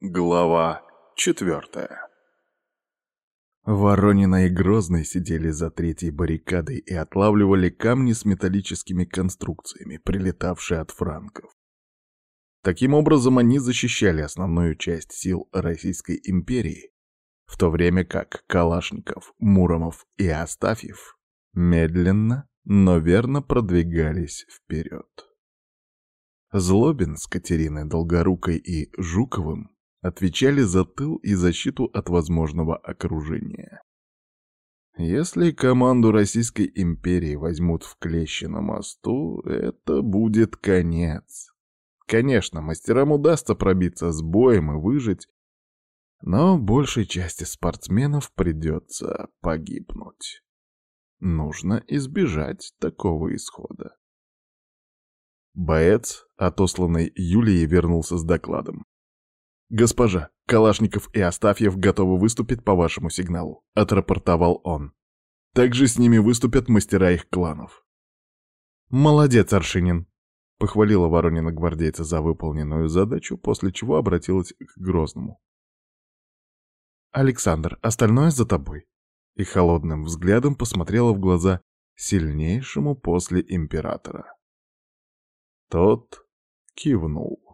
Глава четвертая Воронина и Грозный сидели за третьей баррикадой и отлавливали камни с металлическими конструкциями, прилетавшие от франков. Таким образом, они защищали основную часть сил Российской империи, в то время как Калашников, Муромов и Астафьев медленно, но верно продвигались вперед. Злобин с Катериной Долгорукой и Жуковым отвечали за тыл и защиту от возможного окружения. Если команду Российской империи возьмут в клещи на мосту, это будет конец. Конечно, мастерам удастся пробиться с боем и выжить, но большей части спортсменов придется погибнуть. Нужно избежать такого исхода. Боец, отосланный Юлией, вернулся с докладом. «Госпожа, Калашников и Астафьев готовы выступить по вашему сигналу», — отрапортовал он. «Также с ними выступят мастера их кланов». «Молодец, Аршинин», — похвалила Воронина гвардейца за выполненную задачу, после чего обратилась к Грозному. «Александр, остальное за тобой», и холодным взглядом посмотрела в глаза сильнейшему после императора. Тот кивнул.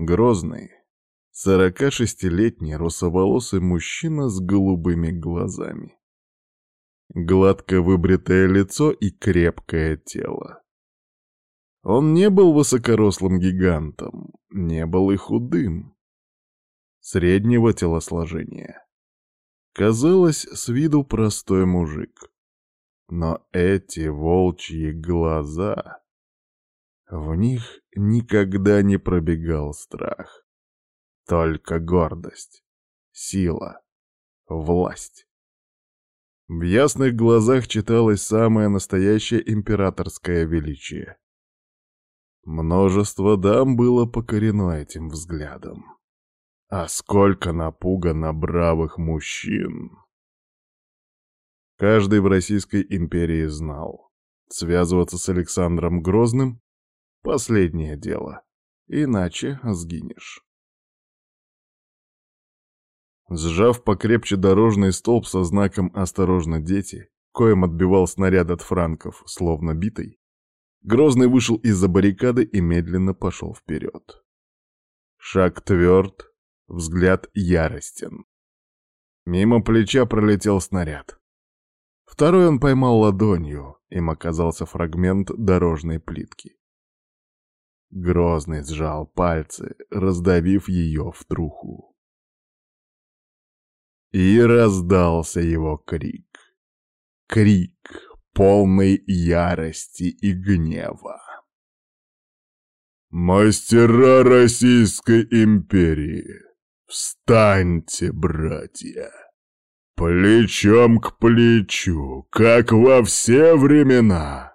Грозный, сорока шестилетний русоволосый мужчина с голубыми глазами. Гладко выбритое лицо и крепкое тело. Он не был высокорослым гигантом, не был и худым. Среднего телосложения. Казалось, с виду простой мужик. Но эти волчьи глаза... В них никогда не пробегал страх. Только гордость, сила, власть. В ясных глазах читалось самое настоящее императорское величие. Множество дам было покорено этим взглядом. А сколько напугано бравых мужчин! Каждый в Российской империи знал. Связываться с Александром Грозным — последнее дело. Иначе сгинешь. Сжав покрепче дорожный столб со знаком «Осторожно, дети», коим отбивал снаряд от франков, словно битый, Грозный вышел из-за баррикады и медленно пошел вперед. Шаг тверд, взгляд яростен. Мимо плеча пролетел снаряд. Второй он поймал ладонью, им оказался фрагмент дорожной плитки. Грозный сжал пальцы, раздавив ее в труху. И раздался его крик. Крик, полный ярости и гнева. «Мастера Российской империи, встаньте, братья!» Плечом к плечу, как во все времена.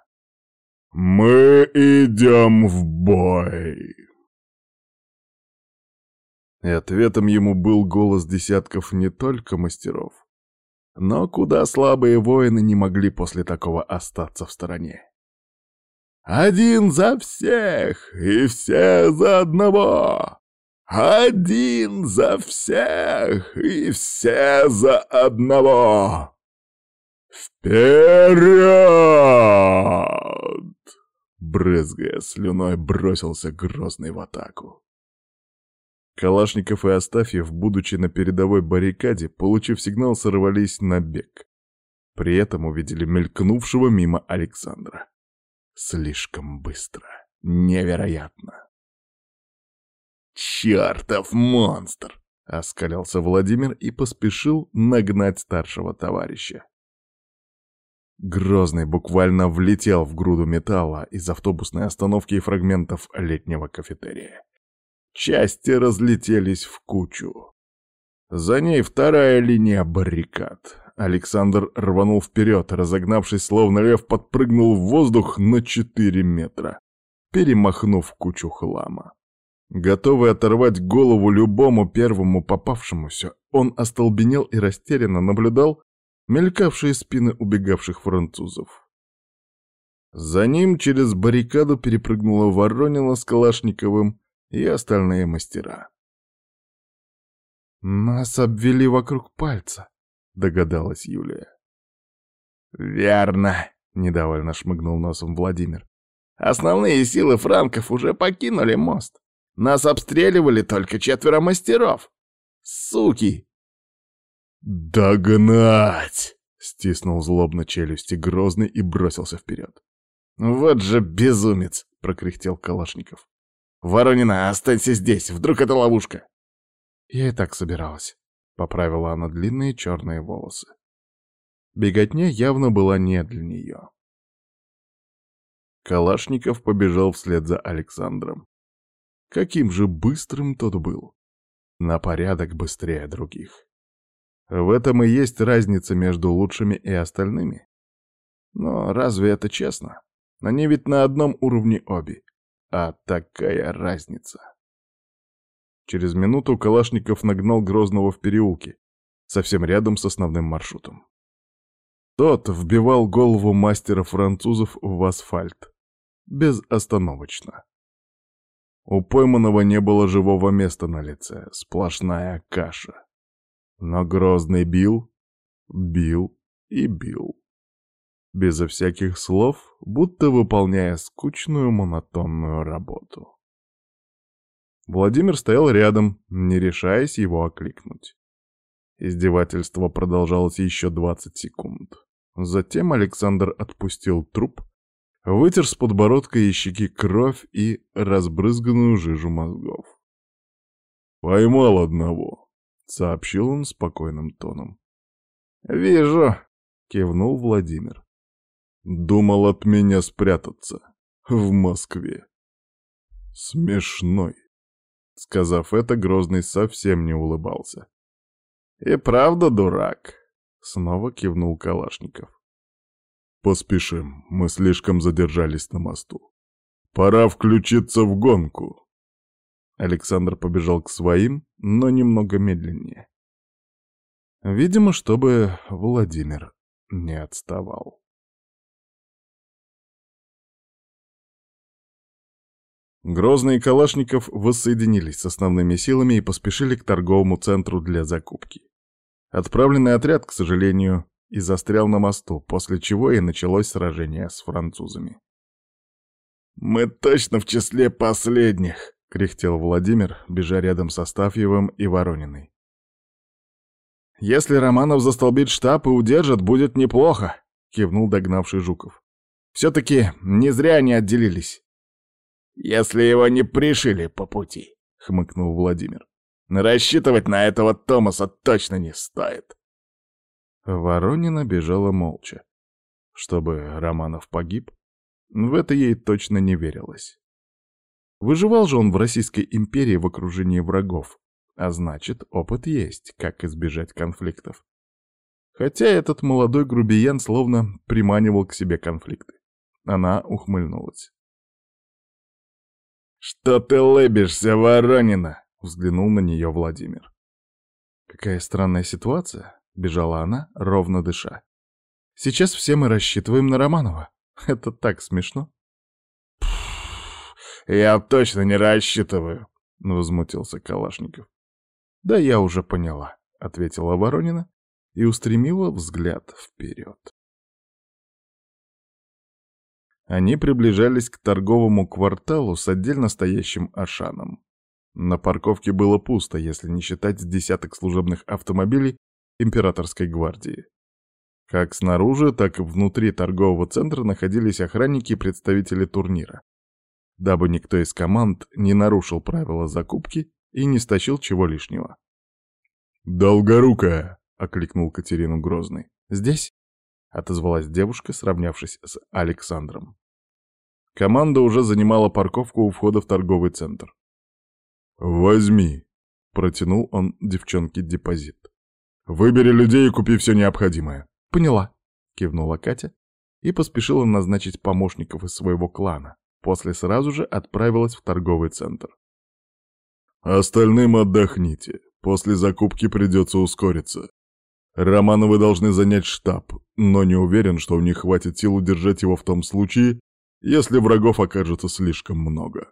Мы идем в бой. И ответом ему был голос десятков не только мастеров, но куда слабые воины не могли после такого остаться в стороне. «Один за всех и все за одного! Один за всех и все за одного! Вперед! Брызгая слюной, бросился Грозный в атаку. Калашников и Астафьев, будучи на передовой баррикаде, получив сигнал, сорвались на бег. При этом увидели мелькнувшего мимо Александра. Слишком быстро. Невероятно. «Чертов монстр!» — оскалялся Владимир и поспешил нагнать старшего товарища. Грозный буквально влетел в груду металла из автобусной остановки и фрагментов летнего кафетерия. Части разлетелись в кучу. За ней вторая линия баррикад. Александр рванул вперед, разогнавшись, словно лев, подпрыгнул в воздух на четыре метра, перемахнув кучу хлама. Готовый оторвать голову любому первому попавшемуся, он остолбенел и растерянно наблюдал мелькавшие спины убегавших французов. За ним через баррикаду перепрыгнула Воронина с Калашниковым и остальные мастера. «Нас обвели вокруг пальца», — догадалась Юлия. «Верно», — недовольно шмыгнул носом Владимир. «Основные силы франков уже покинули мост. Нас обстреливали только четверо мастеров. Суки!» «Догнать!» — стиснул злобно челюсти Грозный и бросился вперед. «Вот же безумец!» — прокряхтел Калашников. «Воронина, останься здесь, вдруг это ловушка!» «Я и так собиралась», — поправила она длинные черные волосы. Беготня явно была не для нее. Калашников побежал вслед за Александром. Каким же быстрым тот был! На порядок быстрее других. В этом и есть разница между лучшими и остальными. Но разве это честно? Они ведь на одном уровне обе. А такая разница. Через минуту Калашников нагнал Грозного в переулке, совсем рядом с основным маршрутом. Тот вбивал голову мастера французов в асфальт. Безостановочно. У пойманного не было живого места на лице, сплошная каша. Но Грозный бил, бил и бил. Безо всяких слов, будто выполняя скучную монотонную работу. Владимир стоял рядом, не решаясь его окликнуть. Издевательство продолжалось еще 20 секунд. Затем Александр отпустил труп, вытер с подбородка и щеки кровь и разбрызганную жижу мозгов. «Поймал одного», — сообщил он спокойным тоном. «Вижу», — кивнул Владимир. «Думал от меня спрятаться. В Москве. Смешной». Сказав это, Грозный совсем не улыбался. «И правда дурак?» — снова кивнул Калашников. «Поспешим, мы слишком задержались на мосту. Пора включиться в гонку!» Александр побежал к своим, но немного медленнее. Видимо, чтобы Владимир не отставал. Грозный и Калашников воссоединились с основными силами и поспешили к торговому центру для закупки. Отправленный отряд, к сожалению, и застрял на мосту, после чего и началось сражение с французами. «Мы точно в числе последних!» — кряхтел Владимир, бежа рядом со Стафьевым и Ворониной. «Если Романов застолбит штаб и удержит, будет неплохо», — кивнул догнавший Жуков. «Все-таки не зря они отделились». «Если его не пришили по пути», — хмыкнул Владимир. «Рассчитывать на этого Томаса точно не стоит». Воронина бежала молча. Чтобы Романов погиб, в это ей точно не верилось. Выживал же он в Российской империи в окружении врагов, а значит, опыт есть, как избежать конфликтов. Хотя этот молодой грубиян словно приманивал к себе конфликты. Она ухмыльнулась. «Что ты лыбишься, Воронина?» — взглянул на нее Владимир. «Какая странная ситуация», — бежала она, ровно дыша. «Сейчас все мы рассчитываем на Романова. Это так смешно». «Я точно не рассчитываю», — возмутился Калашников. «Да я уже поняла», — ответила Воронина и устремила взгляд вперед. Они приближались к торговому кварталу с отдельно стоящим Ашаном. На парковке было пусто, если не считать десяток служебных автомобилей императорской гвардии. Как снаружи, так и внутри торгового центра находились охранники и представители турнира, дабы никто из команд не нарушил правила закупки и не стащил чего лишнего. «Долгорукая!» — окликнул Катерину Грозный. «Здесь?» отозвалась девушка, сравнявшись с Александром. Команда уже занимала парковку у входа в торговый центр. «Возьми», — протянул он девчонке депозит. «Выбери людей и купи все необходимое». «Поняла», — кивнула Катя и поспешила назначить помощников из своего клана. После сразу же отправилась в торговый центр. «Остальным отдохните. После закупки придется ускориться. Романовы должны занять штаб, но не уверен, что у них хватит сил удержать его в том случае, если врагов окажется слишком много.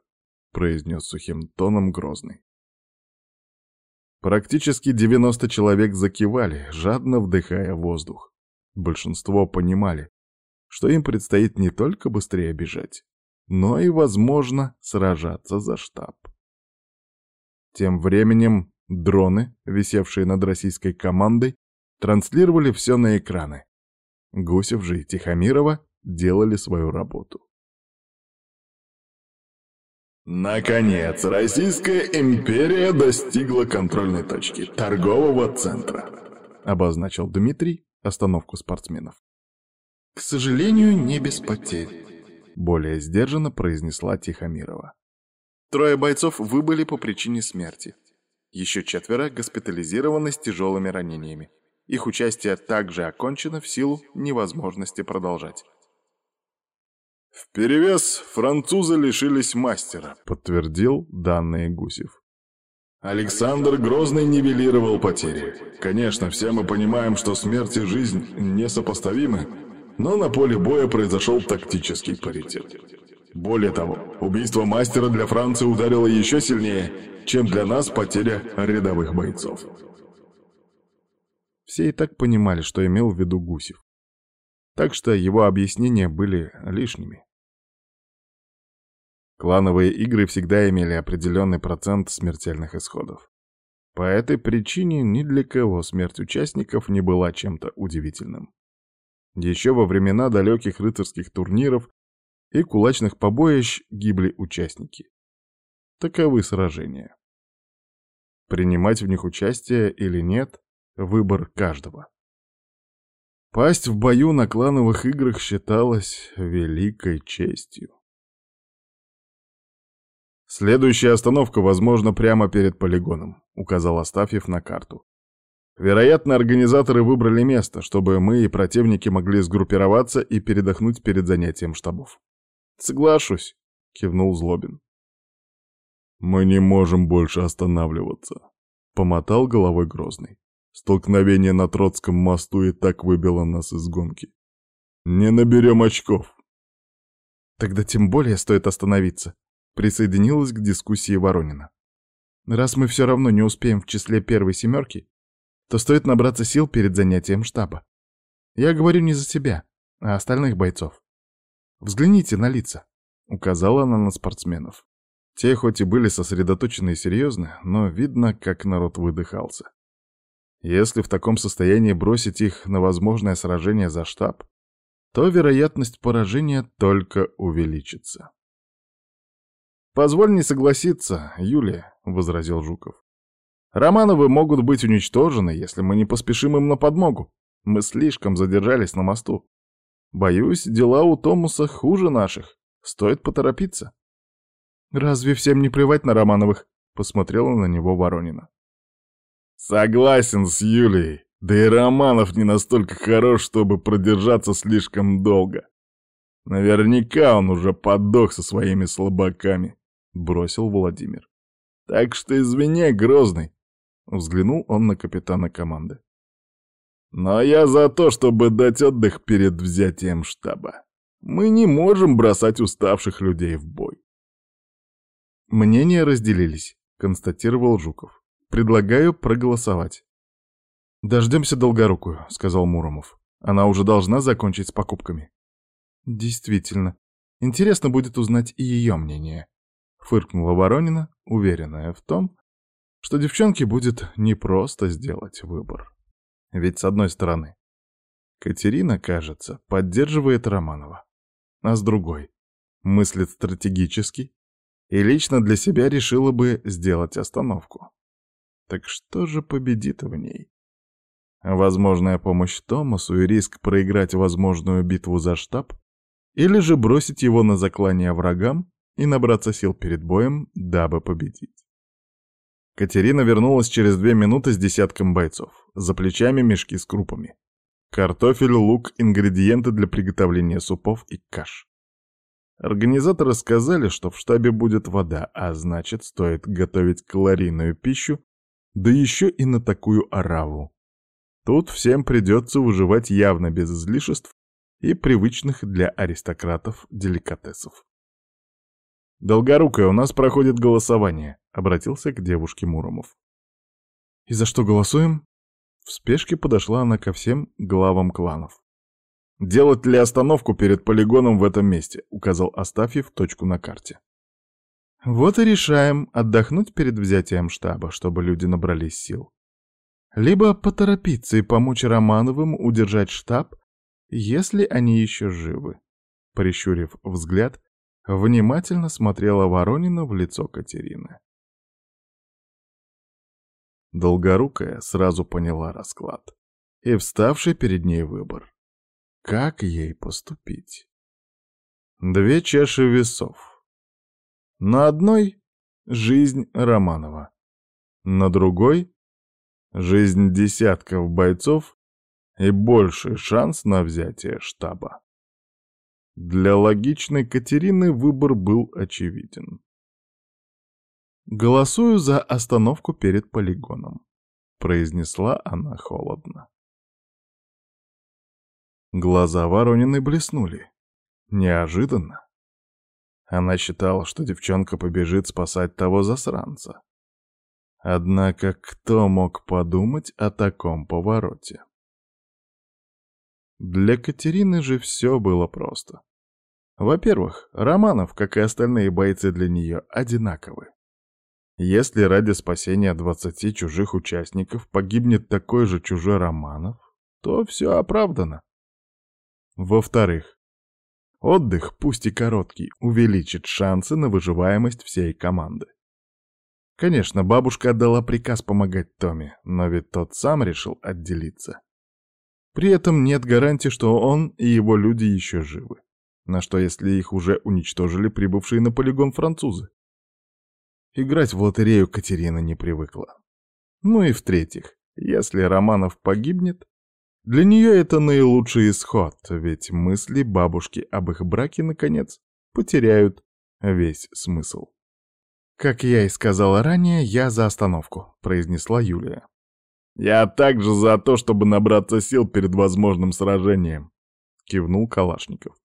произнес сухим тоном Грозный. Практически 90 человек закивали, жадно вдыхая воздух. Большинство понимали, что им предстоит не только быстрее бежать, но и, возможно, сражаться за штаб. Тем временем дроны, висевшие над российской командой, транслировали все на экраны. Гусев же и Тихомирова делали свою работу. Наконец, Российская империя достигла контрольной точки — торгового центра, обозначил Дмитрий остановку спортсменов. К сожалению, не без потерь, более сдержанно произнесла Тихомирова. Трое бойцов выбыли по причине смерти. Еще четверо госпитализированы с тяжелыми ранениями. Их участие также окончено в силу невозможности продолжать. В перевес французы лишились мастера, подтвердил данные Гусев. Александр Грозный нивелировал потери. Конечно, все мы понимаем, что смерть и жизнь несопоставимы, но на поле боя произошел тактический паритет. Более того, убийство мастера для Франции ударило еще сильнее, чем для нас потеря рядовых бойцов. Все и так понимали, что имел в виду Гусев так что его объяснения были лишними. Клановые игры всегда имели определенный процент смертельных исходов. По этой причине ни для кого смерть участников не была чем-то удивительным. Еще во времена далеких рыцарских турниров и кулачных побоищ гибли участники. Таковы сражения. Принимать в них участие или нет – выбор каждого. Пасть в бою на клановых играх считалась великой честью. «Следующая остановка, возможно, прямо перед полигоном», — указал Астафьев на карту. «Вероятно, организаторы выбрали место, чтобы мы и противники могли сгруппироваться и передохнуть перед занятием штабов». «Соглашусь», — кивнул Злобин. «Мы не можем больше останавливаться», — помотал головой Грозный. Столкновение на Троцком мосту и так выбило нас из гонки. Не наберем очков. Тогда тем более стоит остановиться. Присоединилась к дискуссии Воронина. Раз мы все равно не успеем в числе первой семерки, то стоит набраться сил перед занятием штаба. Я говорю не за себя, а остальных бойцов. Взгляните на лица, указала она на спортсменов. Те хоть и были сосредоточены и серьезны, но видно, как народ выдыхался. Если в таком состоянии бросить их на возможное сражение за штаб, то вероятность поражения только увеличится. «Позволь не согласиться, Юлия», — возразил Жуков. «Романовы могут быть уничтожены, если мы не поспешим им на подмогу. Мы слишком задержались на мосту. Боюсь, дела у Томуса хуже наших. Стоит поторопиться». «Разве всем не плевать на Романовых?» — посмотрела на него Воронина. Согласен с Юлией. Да и Романов не настолько хорош, чтобы продержаться слишком долго. Наверняка он уже подох со своими слабаками, бросил Владимир. Так что извини, Грозный. Взглянул он на капитана команды. Но я за то, чтобы дать отдых перед взятием штаба. Мы не можем бросать уставших людей в бой. Мнения разделились, констатировал Жуков. Предлагаю проголосовать. «Дождемся Долгорукую», — сказал Муромов. «Она уже должна закончить с покупками». «Действительно. Интересно будет узнать и ее мнение», — фыркнула Воронина, уверенная в том, что девчонке будет непросто сделать выбор. Ведь, с одной стороны, Катерина, кажется, поддерживает Романова, а с другой — мыслит стратегически и лично для себя решила бы сделать остановку. Так что же победит в ней? Возможная помощь Томасу и риск проиграть возможную битву за штаб? Или же бросить его на заклание врагам и набраться сил перед боем, дабы победить? Катерина вернулась через две минуты с десятком бойцов. За плечами мешки с крупами. Картофель, лук, ингредиенты для приготовления супов и каш. Организаторы сказали, что в штабе будет вода, а значит, стоит готовить калорийную пищу да еще и на такую ораву. Тут всем придется выживать явно без излишеств и привычных для аристократов деликатесов. «Долгорукая, у нас проходит голосование», — обратился к девушке Муромов. «И за что голосуем?» В спешке подошла она ко всем главам кланов. «Делать ли остановку перед полигоном в этом месте?» — указал Астафьев точку на карте. «Вот и решаем отдохнуть перед взятием штаба, чтобы люди набрались сил. Либо поторопиться и помочь Романовым удержать штаб, если они еще живы». Прищурив взгляд, внимательно смотрела Воронина в лицо Катерины. Долгорукая сразу поняла расклад и вставший перед ней выбор. Как ей поступить? Две чаши весов. На одной — жизнь Романова, на другой — жизнь десятков бойцов и больший шанс на взятие штаба. Для логичной Катерины выбор был очевиден. «Голосую за остановку перед полигоном», — произнесла она холодно. Глаза Воронины блеснули. Неожиданно. Она считала, что девчонка побежит спасать того засранца. Однако кто мог подумать о таком повороте? Для Катерины же все было просто. Во-первых, Романов, как и остальные бойцы для нее, одинаковы. Если ради спасения двадцати чужих участников погибнет такой же чужой Романов, то все оправдано. Во-вторых, отдых, пусть и короткий, увеличит шансы на выживаемость всей команды. Конечно, бабушка отдала приказ помогать Томе, но ведь тот сам решил отделиться. При этом нет гарантии, что он и его люди еще живы. На что, если их уже уничтожили прибывшие на полигон французы? Играть в лотерею Катерина не привыкла. Ну и в-третьих, если Романов погибнет, для нее это наилучший исход, ведь мысли бабушки об их браке, наконец, потеряют весь смысл. «Как я и сказала ранее, я за остановку», — произнесла Юлия. «Я также за то, чтобы набраться сил перед возможным сражением», — кивнул Калашников.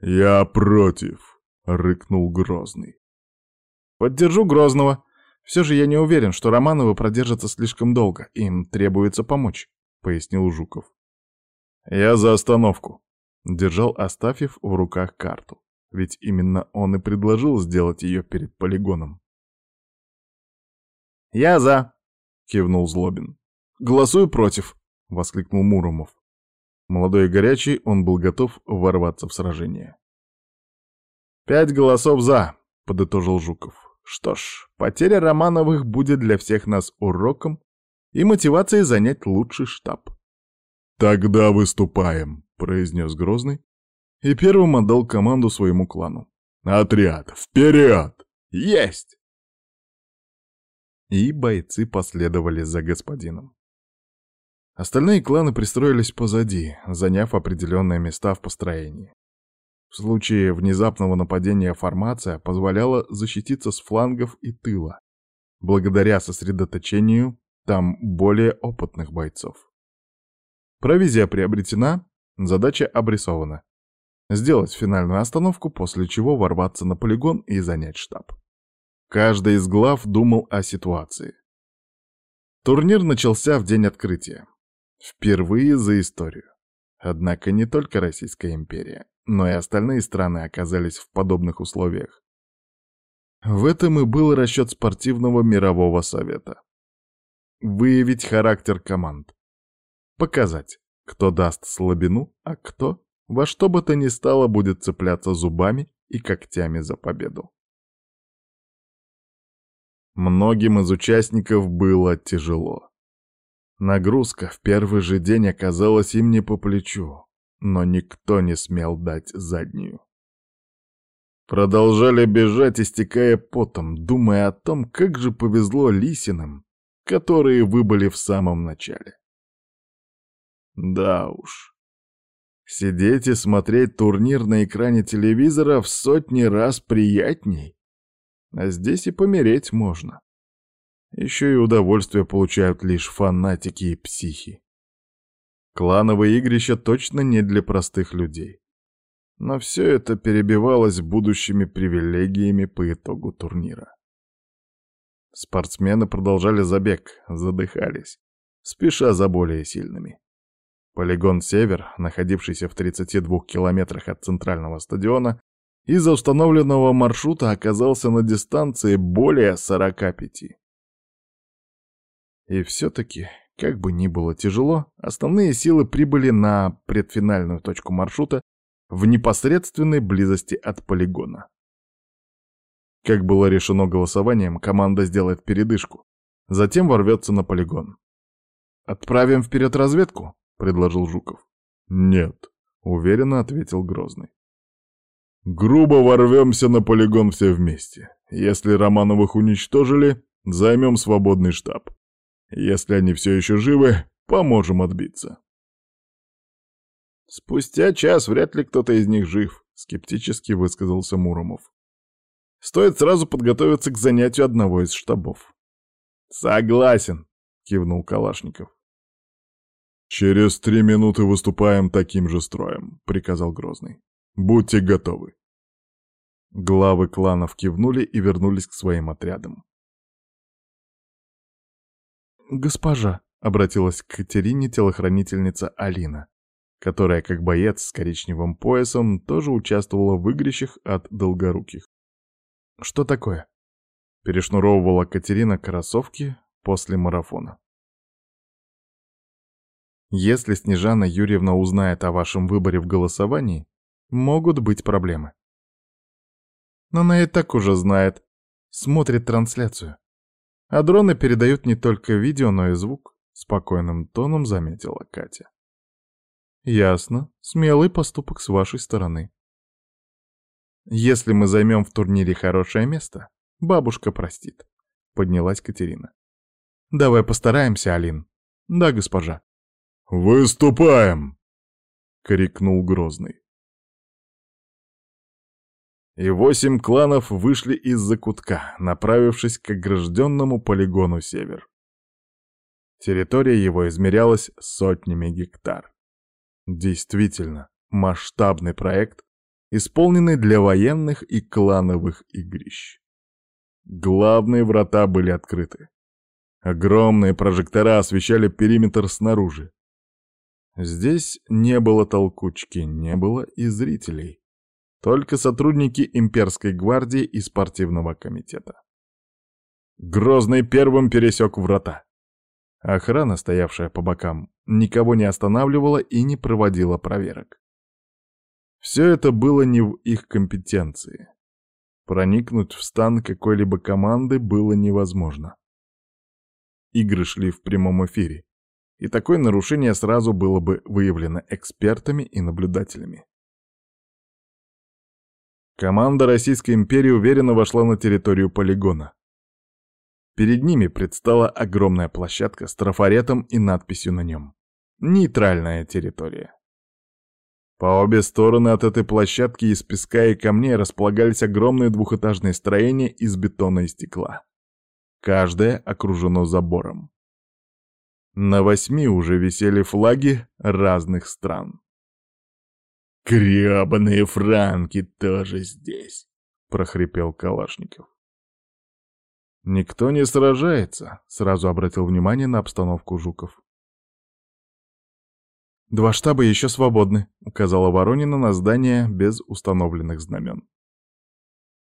«Я против», — рыкнул Грозный. Поддержу Грозного. Все же я не уверен, что Романовы продержатся слишком долго. Им требуется помочь, — пояснил Жуков. Я за остановку. Держал Астафьев в руках карту. Ведь именно он и предложил сделать ее перед полигоном. «Я за!» — кивнул Злобин. «Голосую против!» — воскликнул Муромов. Молодой и горячий, он был готов ворваться в сражение. «Пять голосов за!» — подытожил Жуков. Что ж, потеря Романовых будет для всех нас уроком и мотивацией занять лучший штаб. «Тогда выступаем», — произнес Грозный, и первым отдал команду своему клану. «Отряд, вперед! Есть!» И бойцы последовали за господином. Остальные кланы пристроились позади, заняв определенные места в построении. В случае внезапного нападения формация позволяла защититься с флангов и тыла, благодаря сосредоточению там более опытных бойцов. Провизия приобретена, задача обрисована. Сделать финальную остановку, после чего ворваться на полигон и занять штаб. Каждый из глав думал о ситуации. Турнир начался в день открытия. Впервые за историю. Однако не только Российская империя, но и остальные страны оказались в подобных условиях. В этом и был расчет спортивного мирового совета. Выявить характер команд. Показать, кто даст слабину, а кто, во что бы то ни стало, будет цепляться зубами и когтями за победу. Многим из участников было тяжело. Нагрузка в первый же день оказалась им не по плечу, но никто не смел дать заднюю. Продолжали бежать, истекая потом, думая о том, как же повезло Лисиным, которые выбыли в самом начале. Да уж. Сидеть и смотреть турнир на экране телевизора в сотни раз приятней. А здесь и помереть можно. Еще и удовольствие получают лишь фанатики и психи. Клановые игрища точно не для простых людей. но все это перебивалось будущими привилегиями по итогу турнира. Спортсмены продолжали забег, задыхались, спеша за более сильными. Полигон «Север», находившийся в 32 километрах от центрального стадиона, из-за установленного маршрута оказался на дистанции более 45. И все-таки, как бы ни было тяжело, основные силы прибыли на предфинальную точку маршрута в непосредственной близости от полигона. Как было решено голосованием, команда сделает передышку, затем ворвется на полигон. «Отправим вперед разведку?» — предложил Жуков. «Нет», — уверенно ответил Грозный. «Грубо ворвемся на полигон все вместе. Если Романовых уничтожили, займем свободный штаб. Если они все еще живы, поможем отбиться». «Спустя час вряд ли кто-то из них жив», — скептически высказался Муромов. Стоит сразу подготовиться к занятию одного из штабов. «Согласен», — кивнул Калашников. «Через три минуты выступаем таким же строем», — приказал Грозный. «Будьте готовы». Главы кланов кивнули и вернулись к своим отрядам. «Госпожа», — обратилась к Катерине телохранительница Алина, которая, как боец с коричневым поясом, тоже участвовала в игрищах от долгоруких. «Что такое?» — перешнуровывала Катерина кроссовки после марафона. «Если Снежана Юрьевна узнает о вашем выборе в голосовании, могут быть проблемы». Но она и так уже знает, смотрит трансляцию. А дроны передают не только видео, но и звук, спокойным тоном заметила Катя. Ясно, смелый поступок с вашей стороны. Если мы займем в турнире хорошее место, бабушка простит. Поднялась Катерина. Давай постараемся, Алин. Да, госпожа. Выступаем! крикнул Грозный. И восемь кланов вышли из-за кутка, направившись к огражденному полигону «Север». Территория его измерялась сотнями гектар. Действительно, масштабный проект, исполненный для военных и клановых игрищ. Главные врата были открыты. Огромные прожектора освещали периметр снаружи. Здесь не было толкучки, не было и зрителей. Только сотрудники имперской гвардии и спортивного комитета. Грозный первым пересек врата. Охрана, стоявшая по бокам, никого не останавливала и не проводила проверок. Все это было не в их компетенции. Проникнуть в стан какой-либо команды было невозможно. Игры шли в прямом эфире, и такое нарушение сразу было бы выявлено экспертами и наблюдателями. Команда Российской империи уверенно вошла на территорию полигона. Перед ними предстала огромная площадка с трафаретом и надписью на нем. Нейтральная территория. По обе стороны от этой площадки из песка и камней располагались огромные двухэтажные строения из бетона и стекла. Каждое окружено забором. На восьми уже висели флаги разных стран. «Гребаные франки тоже здесь!» — прохрипел Калашников. «Никто не сражается», — сразу обратил внимание на обстановку Жуков. «Два штаба еще свободны», — указала Воронина на здание без установленных знамен.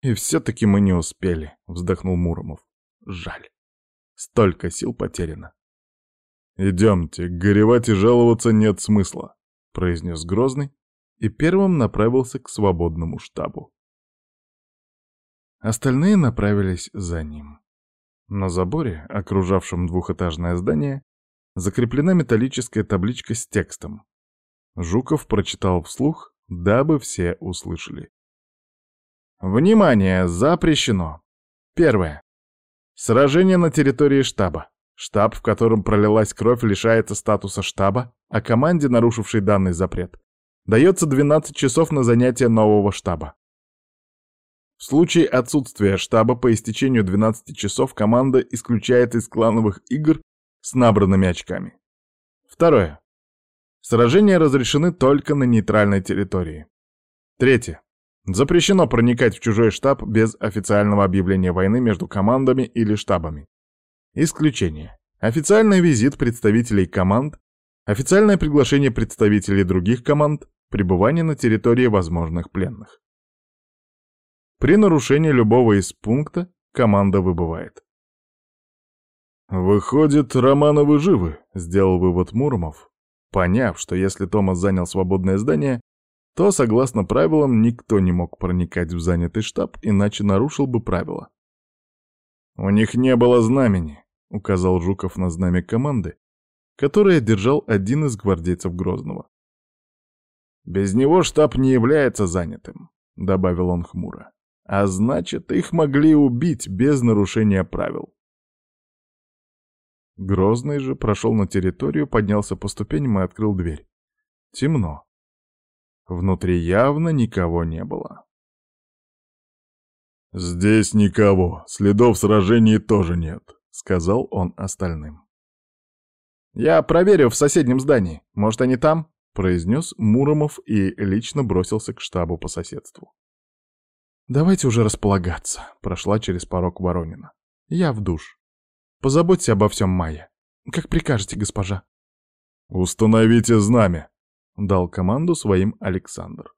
«И все-таки мы не успели», — вздохнул Муромов. «Жаль. Столько сил потеряно». «Идемте, горевать и жаловаться нет смысла», — произнес Грозный и первым направился к свободному штабу. Остальные направились за ним. На заборе, окружавшем двухэтажное здание, закреплена металлическая табличка с текстом. Жуков прочитал вслух, дабы все услышали. Внимание! Запрещено! Первое. Сражение на территории штаба. Штаб, в котором пролилась кровь, лишается статуса штаба, а команде, нарушившей данный запрет, дается 12 часов на занятие нового штаба. В случае отсутствия штаба по истечению 12 часов команда исключает из клановых игр с набранными очками. Второе. Сражения разрешены только на нейтральной территории. Третье. Запрещено проникать в чужой штаб без официального объявления войны между командами или штабами. Исключение. Официальный визит представителей команд, официальное приглашение представителей других команд, пребывание на территории возможных пленных. При нарушении любого из пункта команда выбывает. «Выходит, Романовы живы», — сделал вывод Муромов, поняв, что если Томас занял свободное здание, то, согласно правилам, никто не мог проникать в занятый штаб, иначе нарушил бы правила. «У них не было знамени», — указал Жуков на знамя команды, которое держал один из гвардейцев Грозного. «Без него штаб не является занятым», — добавил он хмуро. «А значит, их могли убить без нарушения правил». Грозный же прошел на территорию, поднялся по ступеням и открыл дверь. Темно. Внутри явно никого не было. «Здесь никого, следов сражений тоже нет», — сказал он остальным. «Я проверю в соседнем здании. Может, они там?» — произнес Муромов и лично бросился к штабу по соседству. «Давайте уже располагаться», — прошла через порог Воронина. «Я в душ. Позаботься обо всем, Майя. Как прикажете, госпожа». «Установите знамя», — дал команду своим Александр.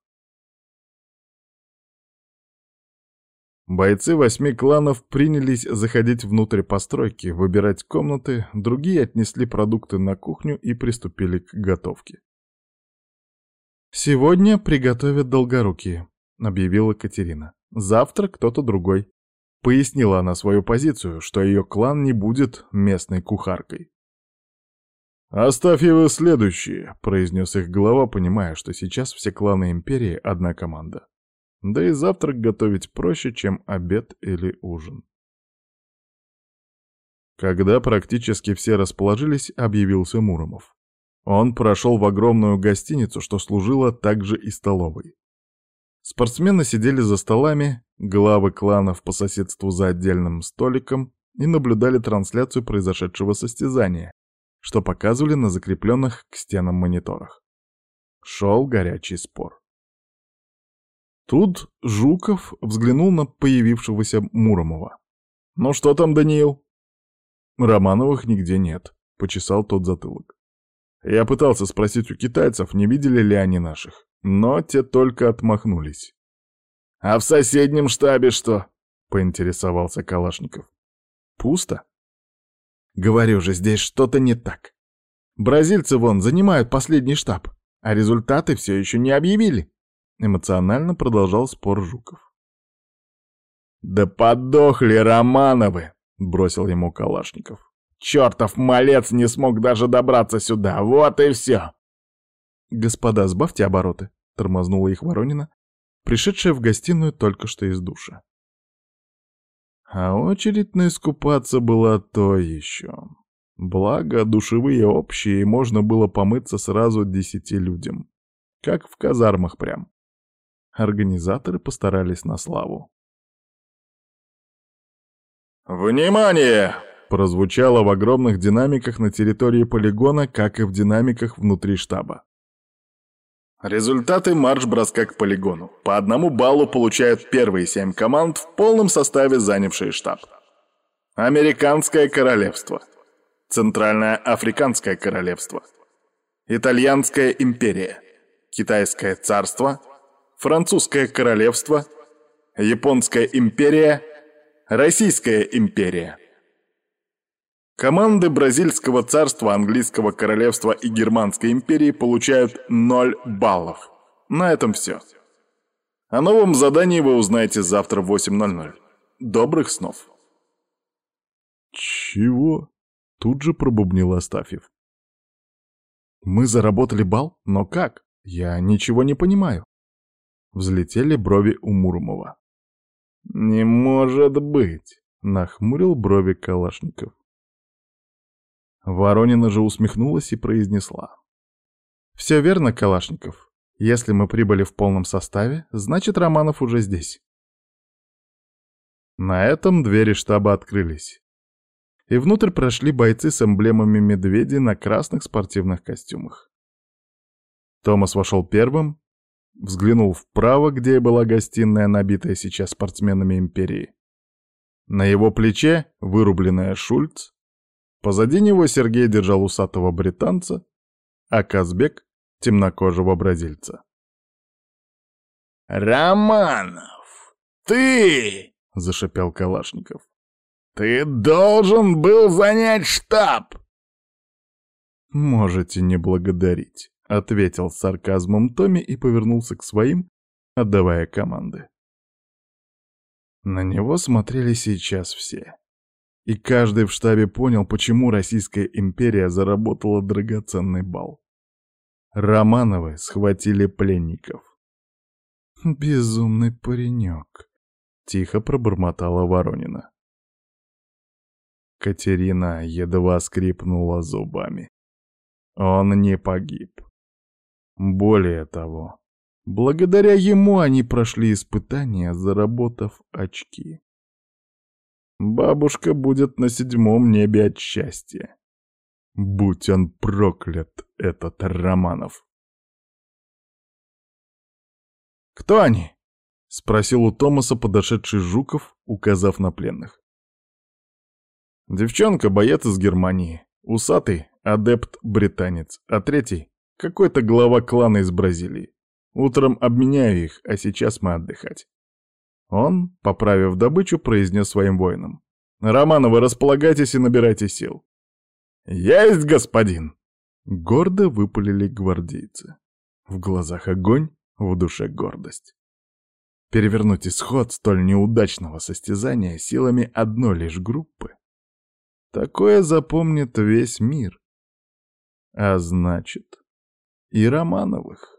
Бойцы восьми кланов принялись заходить внутрь постройки, выбирать комнаты, другие отнесли продукты на кухню и приступили к готовке. «Сегодня приготовят долгорукие», — объявила Катерина. «Завтра кто-то другой». Пояснила она свою позицию, что ее клан не будет местной кухаркой. «Оставь его следующие», — произнес их глава, понимая, что сейчас все кланы Империи — одна команда. Да и завтрак готовить проще, чем обед или ужин. Когда практически все расположились, объявился Муромов. Он прошел в огромную гостиницу, что служила также и столовой. Спортсмены сидели за столами, главы кланов по соседству за отдельным столиком и наблюдали трансляцию произошедшего состязания, что показывали на закрепленных к стенам мониторах. Шел горячий спор. Тут Жуков взглянул на появившегося Муромова. «Ну что там, Даниил?» «Романовых нигде нет», — почесал тот затылок. Я пытался спросить у китайцев, не видели ли они наших, но те только отмахнулись. «А в соседнем штабе что?» — поинтересовался Калашников. «Пусто?» «Говорю же, здесь что-то не так. Бразильцы вон занимают последний штаб, а результаты все еще не объявили». Эмоционально продолжал спор Жуков. «Да подохли Романовы!» — бросил ему Калашников. Чертов малец не смог даже добраться сюда, вот и все. Господа, сбавьте обороты, тормознула их Воронина, пришедшая в гостиную только что из душа. А очередь на искупаться была то еще. Благо, душевые общие, и можно было помыться сразу десяти людям. Как в казармах прям. Организаторы постарались на славу. «Внимание! прозвучало в огромных динамиках на территории полигона, как и в динамиках внутри штаба. Результаты марш-броска к полигону. По одному баллу получают первые семь команд в полном составе, занявшие штаб. Американское королевство. Центральное Африканское королевство. Итальянская империя. Китайское царство. Французское королевство. Японская империя. Российская империя. Команды Бразильского царства, Английского королевства и Германской империи получают 0 баллов. На этом все. О новом задании вы узнаете завтра в 8.00. Добрых снов. Чего? Тут же пробубнил Астафьев. Мы заработали бал? Но как? Я ничего не понимаю. Взлетели брови у Муромова. «Не может быть!» — нахмурил брови Калашников. Воронина же усмехнулась и произнесла. «Все верно, Калашников. Если мы прибыли в полном составе, значит, Романов уже здесь». На этом двери штаба открылись. И внутрь прошли бойцы с эмблемами медведей на красных спортивных костюмах. Томас вошел первым, взглянул вправо, где была гостиная, набитая сейчас спортсменами Империи. На его плече вырубленная Шульц, позади него Сергей держал усатого британца, а Казбек — темнокожего бразильца. «Романов, ты!» — зашипел Калашников. «Ты должен был занять штаб!» «Можете не благодарить», — ответил с сарказмом Томми и повернулся к своим, отдавая команды. На него смотрели сейчас все. И каждый в штабе понял, почему Российская империя заработала драгоценный бал. Романовы схватили пленников. «Безумный паренек», — тихо пробормотала Воронина. Катерина едва скрипнула зубами. Он не погиб. Более того, благодаря ему они прошли испытания, заработав очки. Бабушка будет на седьмом небе от счастья. Будь он проклят, этот Романов. «Кто они?» — спросил у Томаса подошедший Жуков, указав на пленных. «Девчонка — боец из Германии, усатый — адепт-британец, а третий — какой-то глава клана из Бразилии. Утром обменяю их, а сейчас мы отдыхать». Он, поправив добычу, произнес своим воинам. «Романовы, располагайтесь и набирайте сил». «Есть, господин!» Гордо выпалили гвардейцы. В глазах огонь, в душе гордость. Перевернуть исход столь неудачного состязания силами одной лишь группы. Такое запомнит весь мир. А значит, и Романовых.